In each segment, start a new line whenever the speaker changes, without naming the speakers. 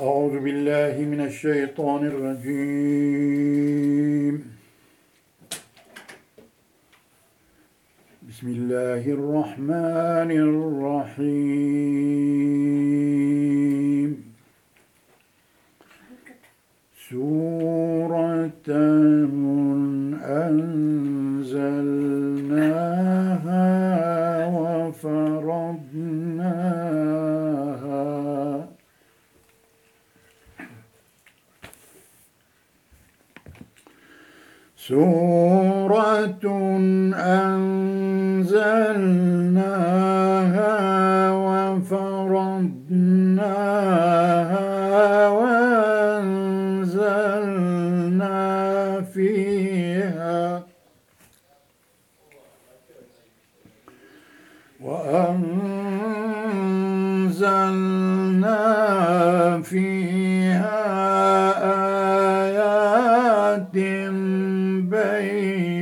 أعوذ بالله من الشيطان الرجيم. بسم الله الرحمن الرحيم. سورة أنزلناها سورة أنزلناها day.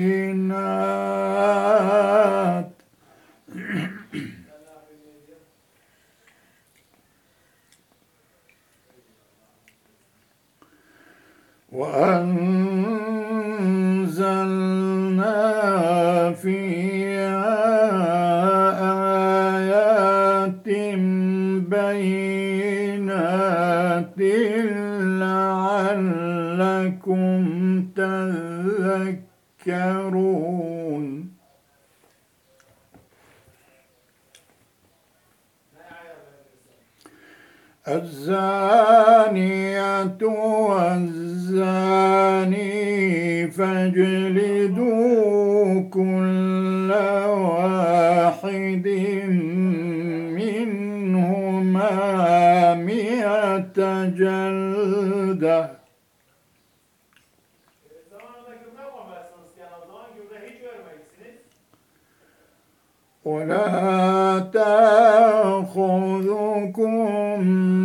mm.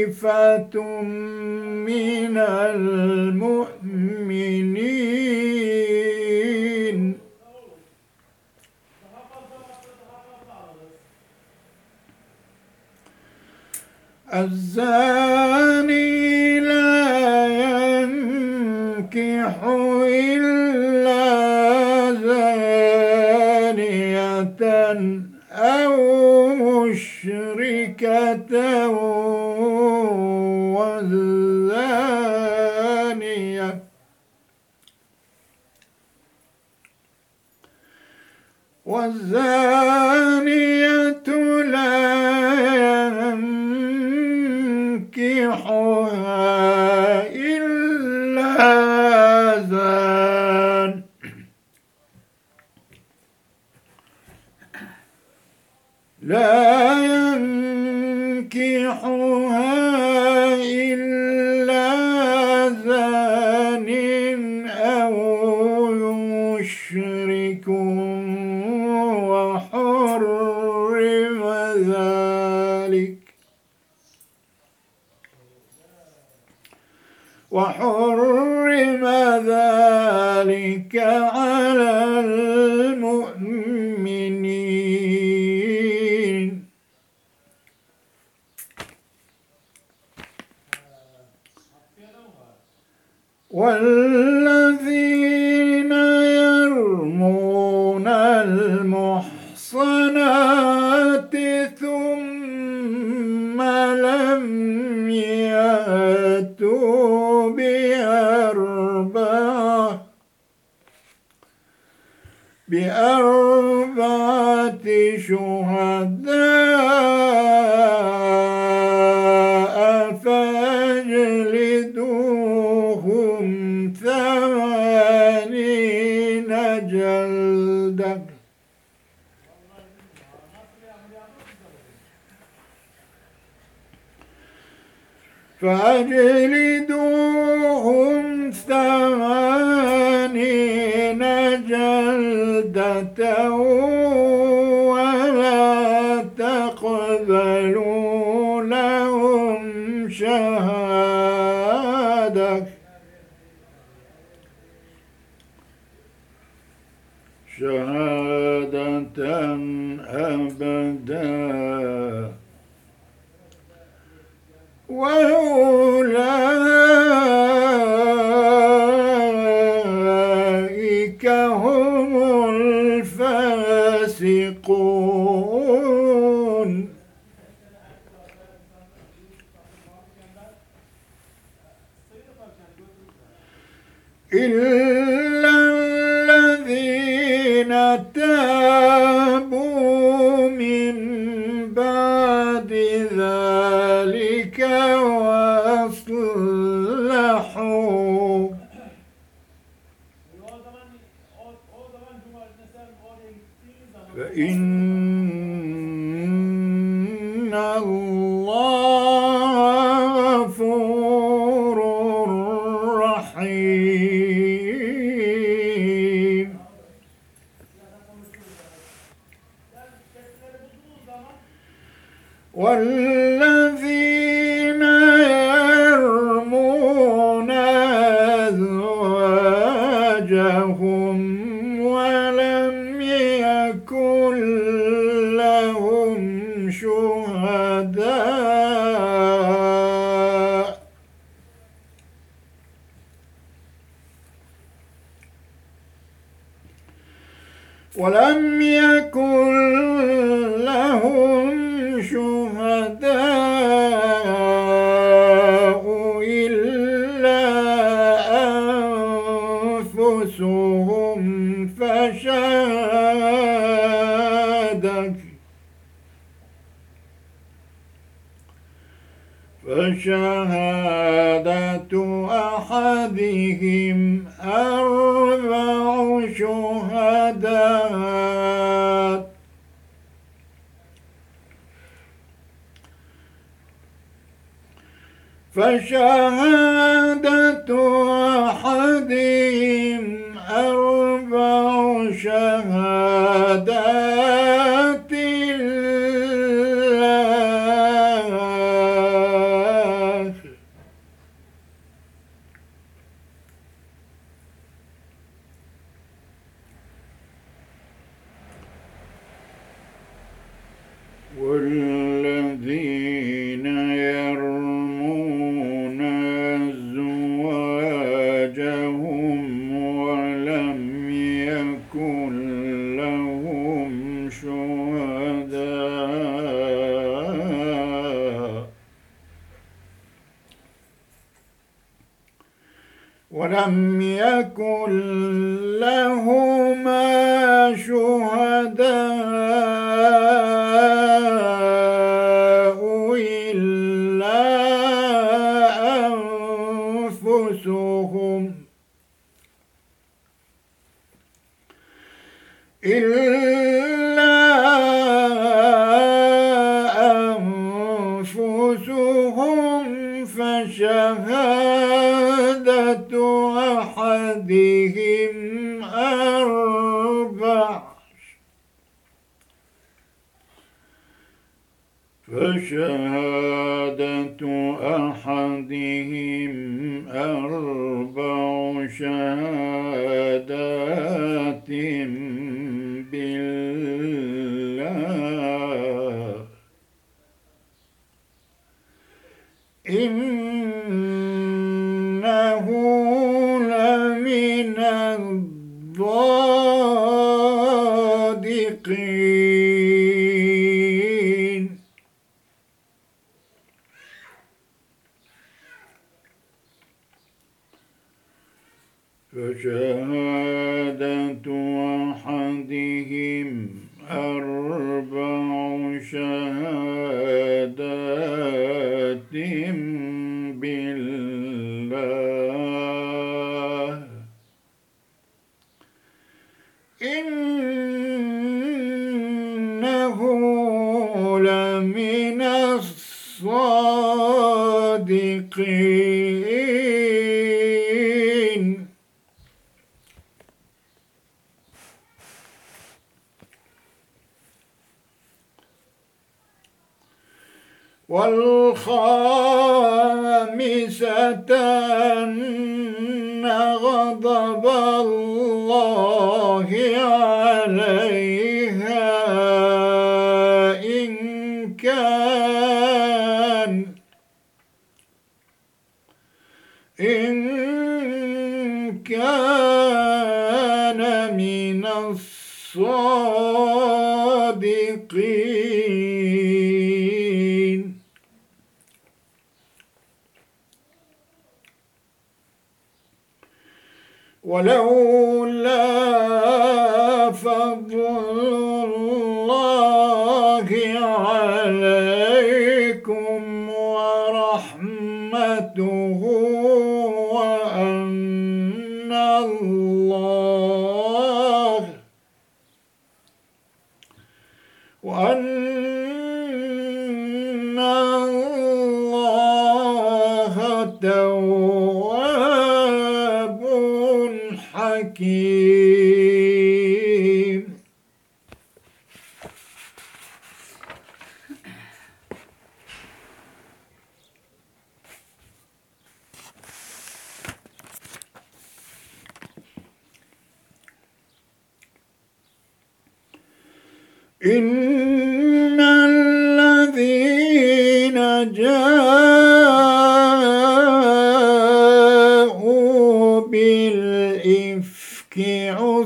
طائفة من المؤمنين. الزاني لا ينكح إلا زانية أو مشركة والزانية لا ينكحها إلا زان. لا ينكحها إلا زان أو يشرك وحرم ذلك على المؤمنين.
Afiyet
بأربعة شهداء فاجلدوهم ثمانين جلدا. فأجلدوهم بلدة ولا تقبلوا لهم شهر فإنه شهادة أحدهم أربع شهادات فشهادة أحدهم أربع شهادات أبدا فشهادة أحدهم أربع شهادات بالله. إن فشهادة أحدهم أرض الصادقين ولولا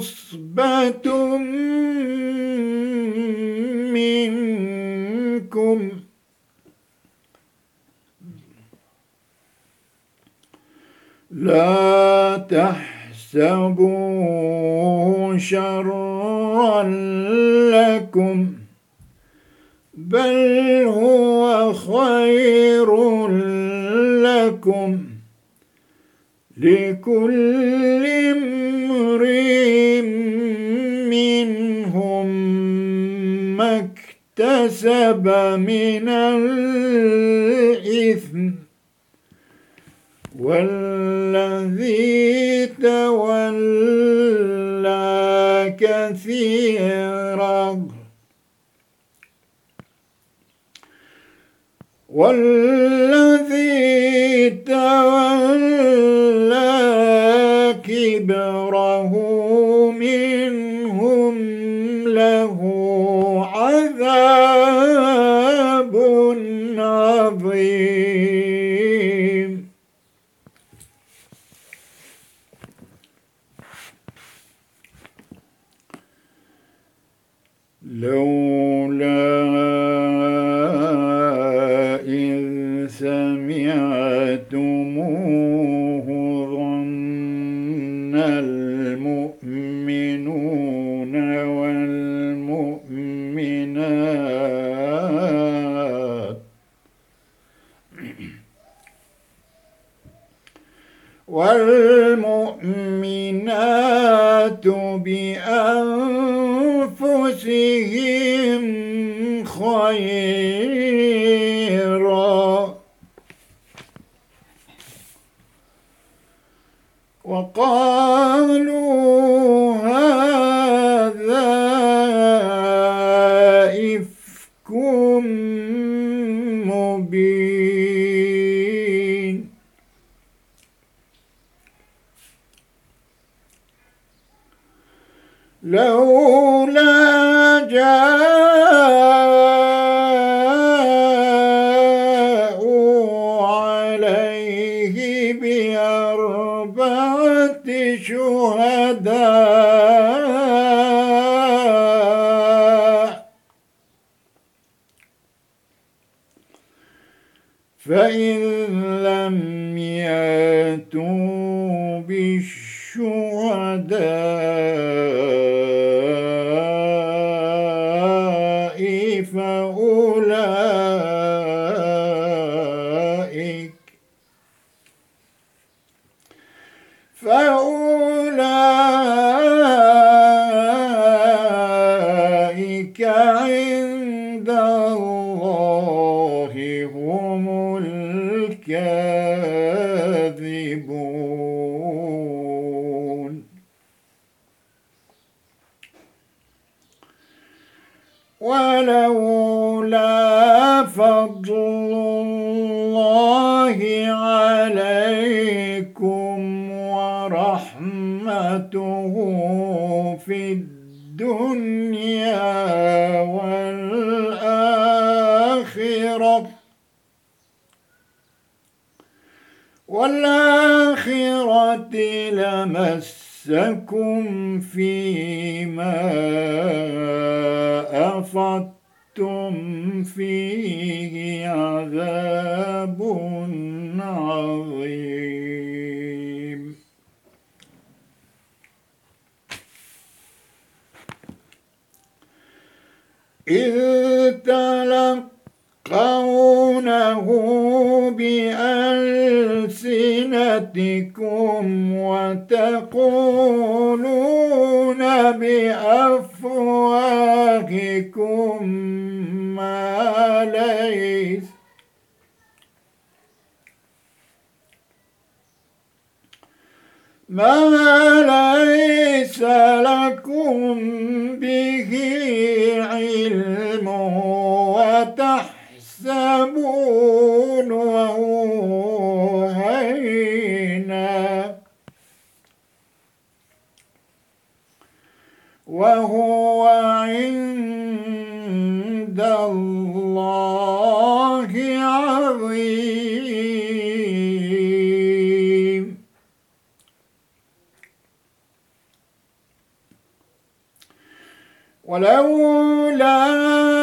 عصبة منكم لا تحسبوا شرا لكم بل هو خير لكم لكل اكتسب من الإثم والذي تولى كثيرا والذي تولى كبره منهم عذاب عظيم. لولا والمؤمنات بأنفسهم خيرا. وقالوا لولا جاءوا عليه بأربعة شهداء. فإن لم يأتوا بالشهداء فضل الله عليكم ورحمته في الدنيا والآخرة. والآخرة لمسكم فيما أفضتم فيه عذاب عظيم. إذ تلقونه بألسنتكم وتقولون بأفواهكم ما ليس ما ليس لكم به وهو عند الله عظيم. ولولا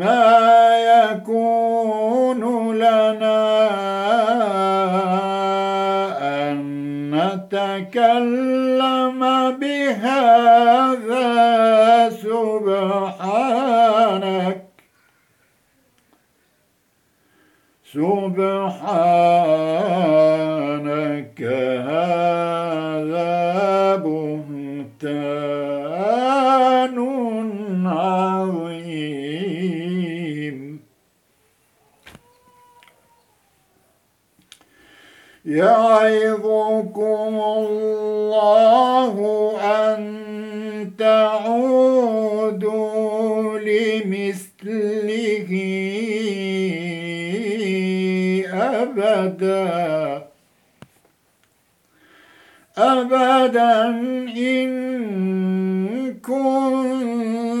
ما يكون لنا أن نتكلم بهذا سبحانك. سبحانك هذا بهتان. يعظكم الله أن تعودوا لمثله أبدا. أبدا إن كنتم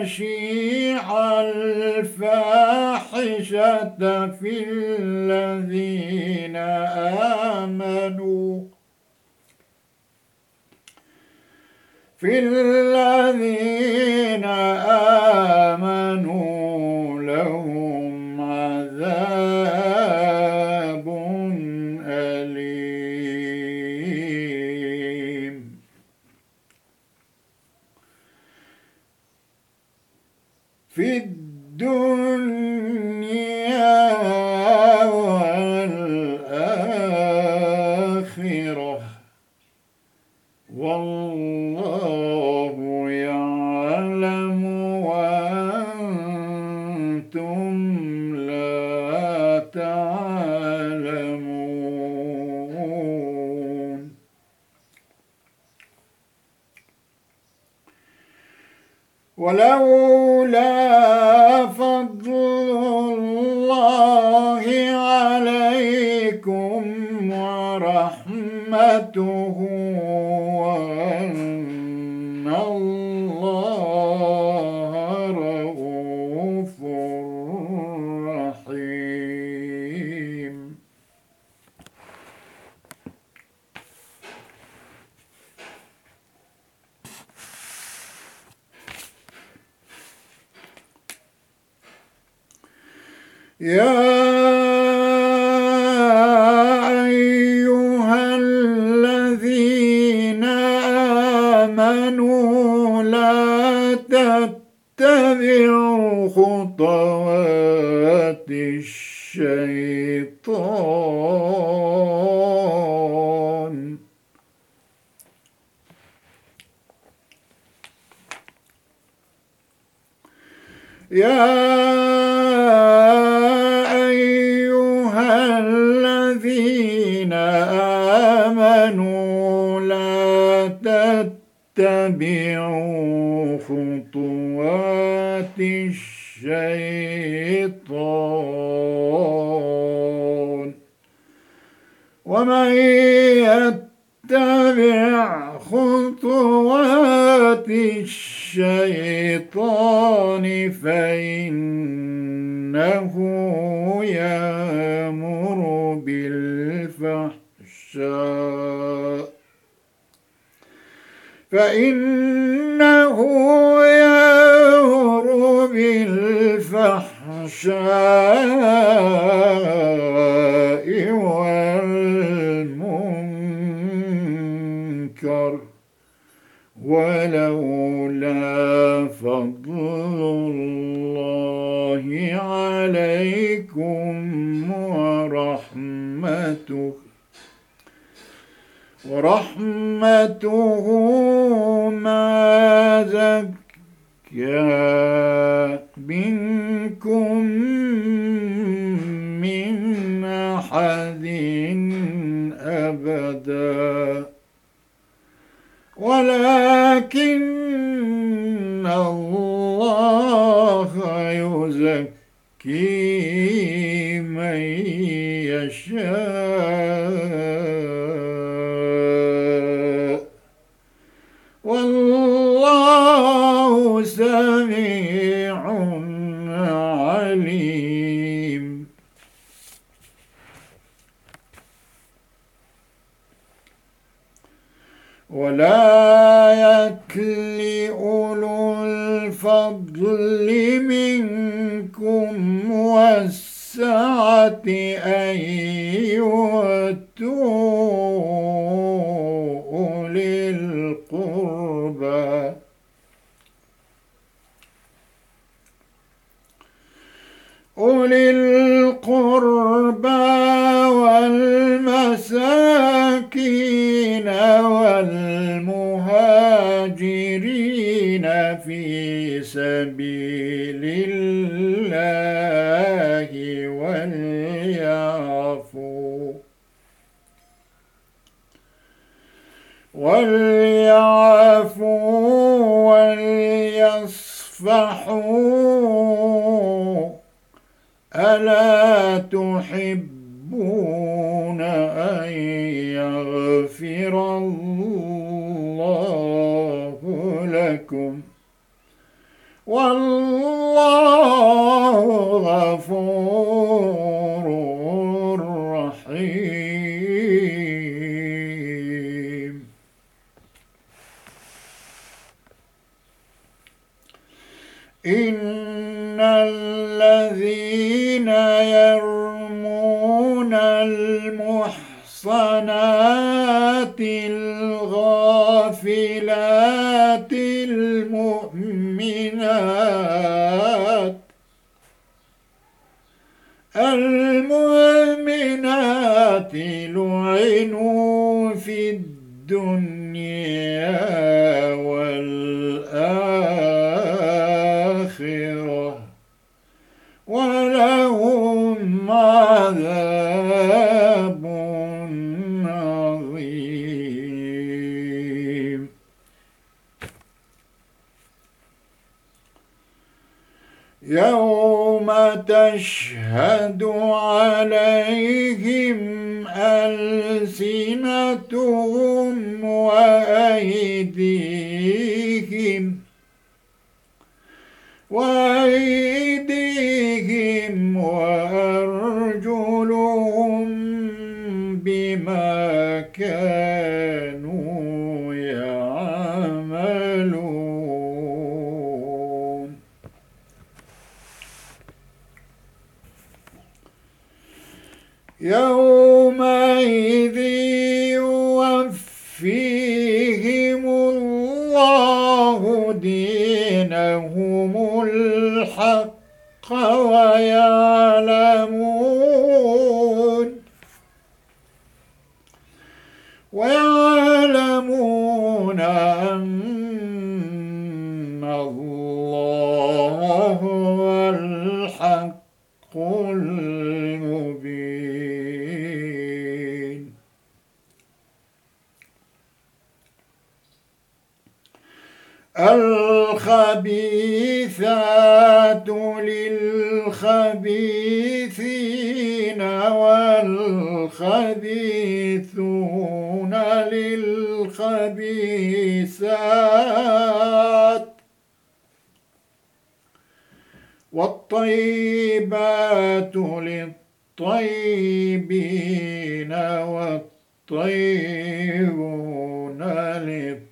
تشيع الفاحشة في الذين آمنوا. في الذين ولولا الشيطان. يا أيها الذين آمنوا لا تتبعوا خطوات الشيطان. ومن يتبع خطوات الشيطان فإنه يأمر بالفحشاء فإنه يأمر بالفحشاء ولولا فضل الله عليكم ورحمته ورحمته ما زكى منكم من أحد أبدا. ولكن يزكي من يشاء. والسعة أن يؤتوا أولي القربى. أولي القربى والمساكين والمهاجرين في سبيل الله. وليعفوا وليصفحوا. ألا تحبون أن يغفر الله لكم؟ والله غفور إن الذين يرمون المحصنات الغافلات المؤمنات المؤمنات لعنوا في الدنيا يوم تشهد عليهم ألسنتهم وأيديهم وأيديهم وأرجلهم بما كانوا يومئذ يوفيهم الله دينهم الحق ويعلمون الخبيثات للخبيثين والخبيثون للخبيثات والطيبات للطيبين والطيبون للطيبات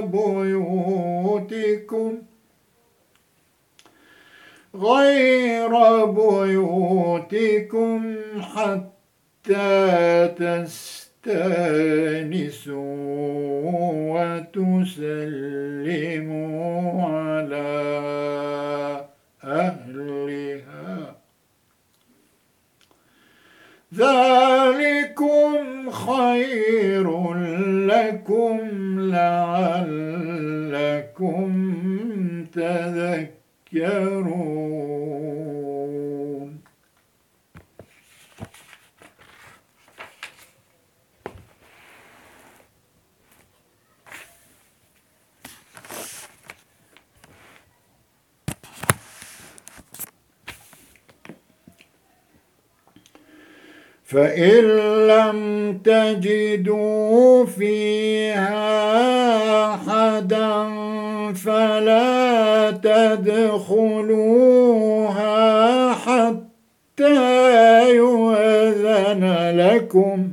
بيوتكم. غير بيوتكم حتى تستأنسوا وتسلموا على أهلها. ذلكم خير لكم لعلكم تذكرون. فإن لم تجدوا فيها أحدا فلا تدخلوها حتى يؤذن لكم.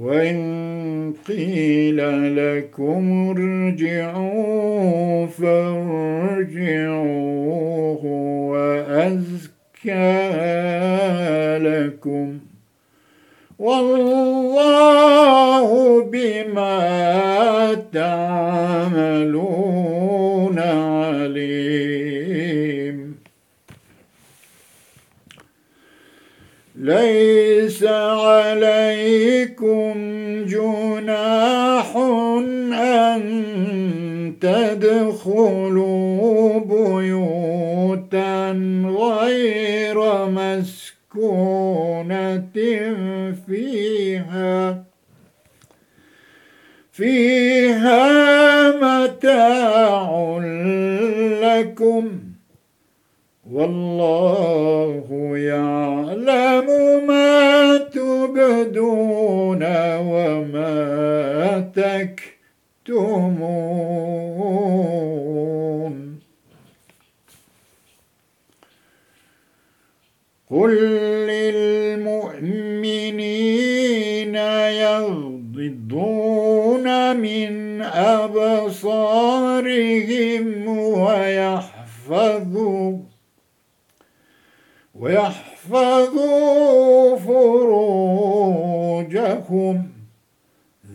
وإن قيل لكم ارجعوا فارجعوا هو أزكى لكم والله بما تعملون عليم. ليس عليكم جناح أن تدخلوا بيوتا غير مسكونة فيها. فيها متاع لكم. والله يعلم ما تبدون وما تكتمون. قل من أبصارهم ويحفظوا ويحفظوا فروجهم.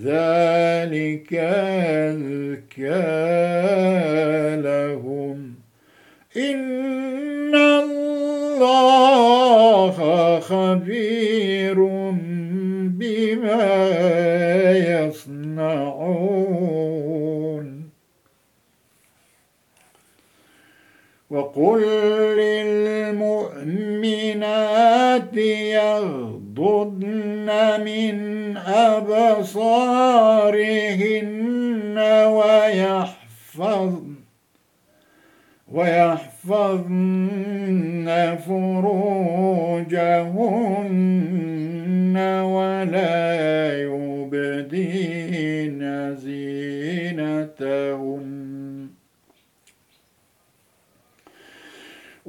ذلك أزكى لهم. إن الله خبير بما وقل للمؤمنات يغضضن من أبصارهن ويحفظن ويحفظن فروجهن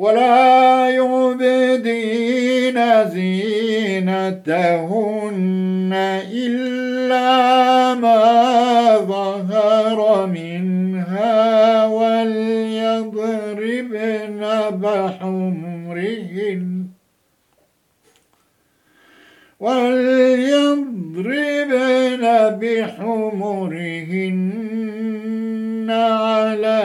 ولا يبدين زينتهن إلا ما ظهر منها وليضربن بحمرهن. وليضربن بحمرهن على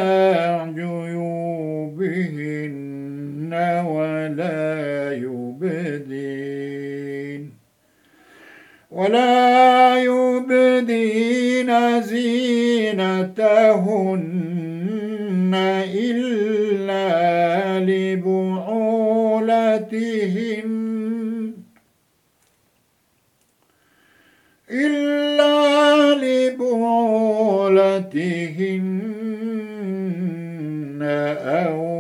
ولا يبدين زينتهن إلا لبعولتهن. إلا لبعولتهن أو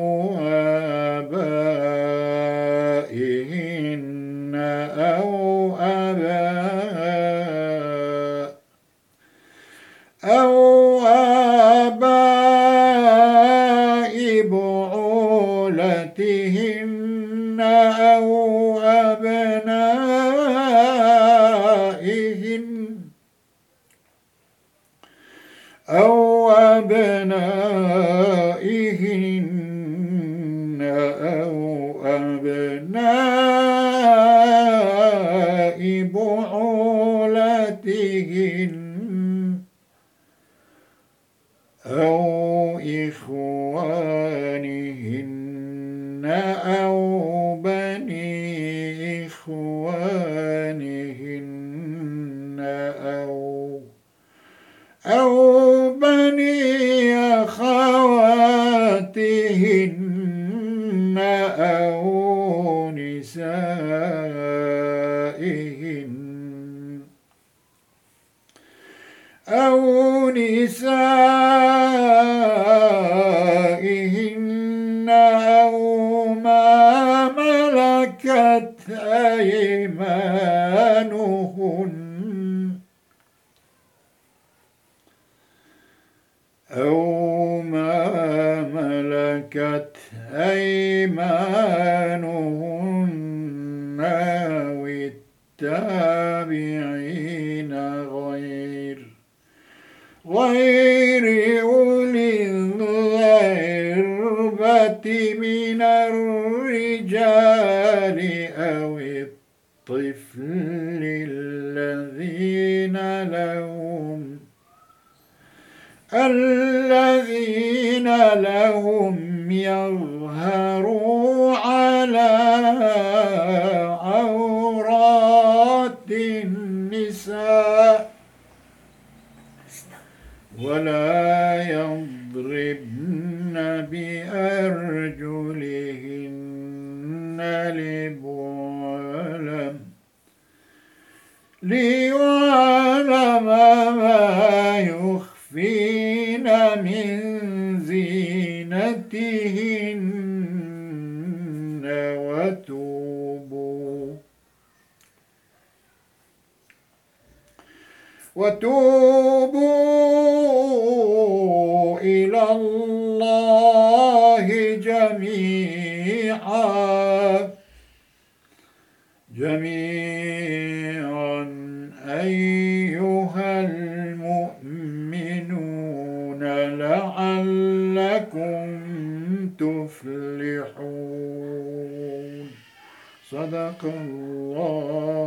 أو نسائهن يضربن بأرجلهن لبعلم ليعلم ما يخفين من زينتهن وتوبوا وتوبوا الله جميعا. جميعا أيها المؤمنون لعلكم تفلحون. صدق الله.